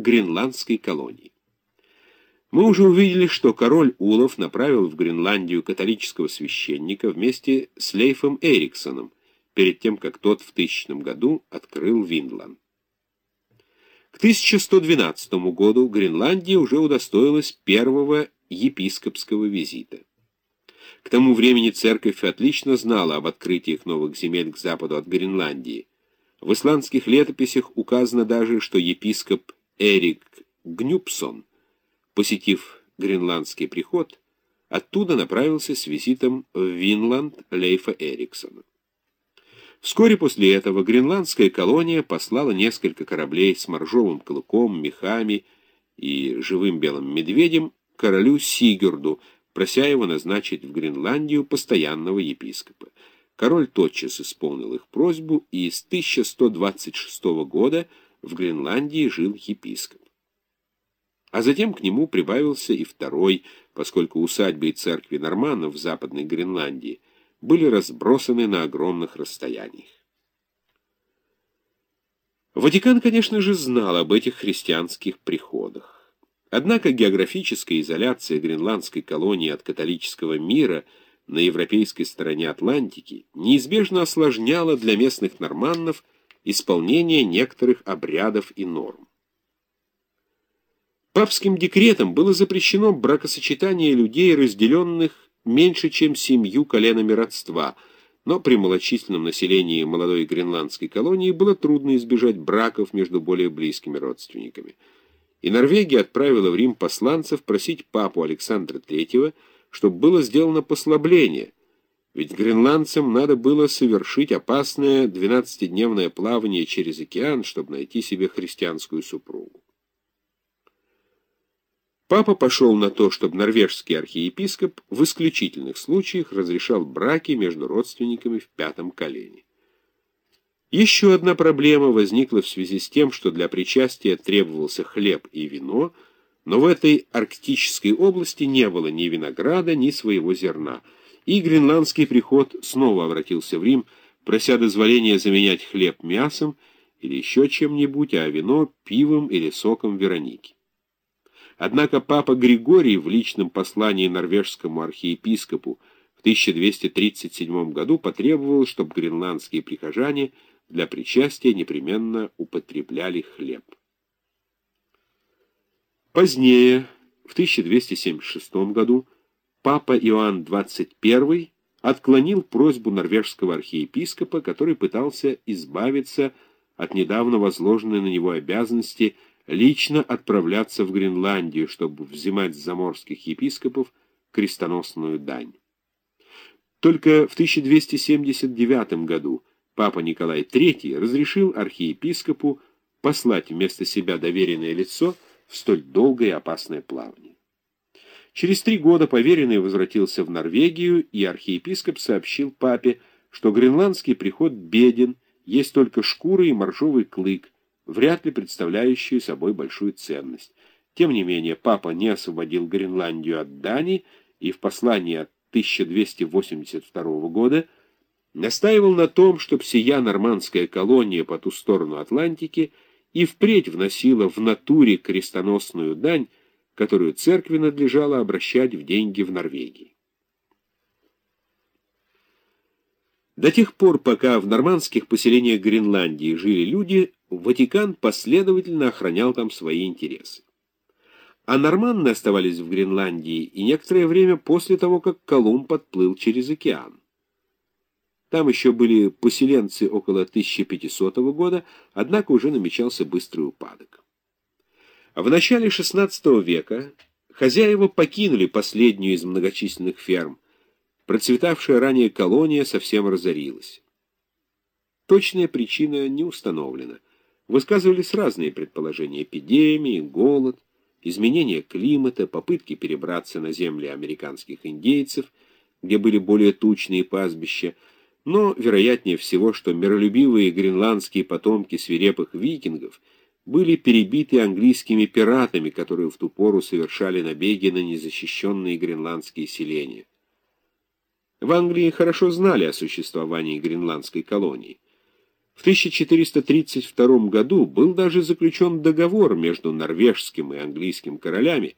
гренландской колонии. Мы уже увидели, что король Улов направил в Гренландию католического священника вместе с Лейфом Эриксоном, перед тем, как тот в 1000 году открыл Винланд. К 1112 году Гренландия уже удостоилась первого епископского визита. К тому времени церковь отлично знала об открытиях новых земель к западу от Гренландии. В исландских летописях указано даже, что епископ Эрик Гнюпсон, посетив гренландский приход, оттуда направился с визитом в Винланд Лейфа Эриксона. Вскоре после этого гренландская колония послала несколько кораблей с моржовым клыком, мехами и живым белым медведем королю Сигурду, прося его назначить в Гренландию постоянного епископа. Король тотчас исполнил их просьбу, и с 1126 года в Гренландии жил епископ. А затем к нему прибавился и второй, поскольку усадьбы и церкви норманнов в Западной Гренландии были разбросаны на огромных расстояниях. Ватикан, конечно же, знал об этих христианских приходах. Однако географическая изоляция гренландской колонии от католического мира на европейской стороне Атлантики неизбежно осложняла для местных норманнов исполнение некоторых обрядов и норм. Папским декретом было запрещено бракосочетание людей, разделенных меньше, чем семью коленами родства, но при малочисленном населении молодой гренландской колонии было трудно избежать браков между более близкими родственниками. И Норвегия отправила в Рим посланцев просить папу Александра III, чтобы было сделано послабление, ведь гренландцам надо было совершить опасное 12-дневное плавание через океан, чтобы найти себе христианскую супругу. Папа пошел на то, чтобы норвежский архиепископ в исключительных случаях разрешал браки между родственниками в пятом колене. Еще одна проблема возникла в связи с тем, что для причастия требовался хлеб и вино, но в этой арктической области не было ни винограда, ни своего зерна, и гренландский приход снова обратился в Рим, прося дозволения заменять хлеб мясом или еще чем-нибудь, а вино пивом или соком Вероники. Однако папа Григорий в личном послании норвежскому архиепископу в 1237 году потребовал, чтобы гренландские прихожане для причастия непременно употребляли хлеб. Позднее, в 1276 году, папа Иоанн XXI отклонил просьбу норвежского архиепископа, который пытался избавиться от недавно возложенной на него обязанности – лично отправляться в Гренландию, чтобы взимать с заморских епископов крестоносную дань. Только в 1279 году папа Николай III разрешил архиепископу послать вместо себя доверенное лицо в столь долгое и опасное плавание. Через три года поверенный возвратился в Норвегию, и архиепископ сообщил папе, что гренландский приход беден, есть только шкура и моржовый клык, вряд ли представляющие собой большую ценность. Тем не менее, папа не освободил Гренландию от Дании и в послании от 1282 года настаивал на том, чтобы сия нормандская колония по ту сторону Атлантики и впредь вносила в натуре крестоносную дань, которую церкви надлежало обращать в деньги в Норвегии. До тех пор, пока в нормандских поселениях Гренландии жили люди, Ватикан последовательно охранял там свои интересы. А норманны оставались в Гренландии и некоторое время после того, как Колумб подплыл через океан. Там еще были поселенцы около 1500 года, однако уже намечался быстрый упадок. В начале XVI века хозяева покинули последнюю из многочисленных ферм. Процветавшая ранее колония совсем разорилась. Точная причина не установлена – Высказывались разные предположения – эпидемии, голод, изменение климата, попытки перебраться на земли американских индейцев, где были более тучные пастбища, но вероятнее всего, что миролюбивые гренландские потомки свирепых викингов были перебиты английскими пиратами, которые в ту пору совершали набеги на незащищенные гренландские селения. В Англии хорошо знали о существовании гренландской колонии. В 1432 году был даже заключен договор между норвежским и английским королями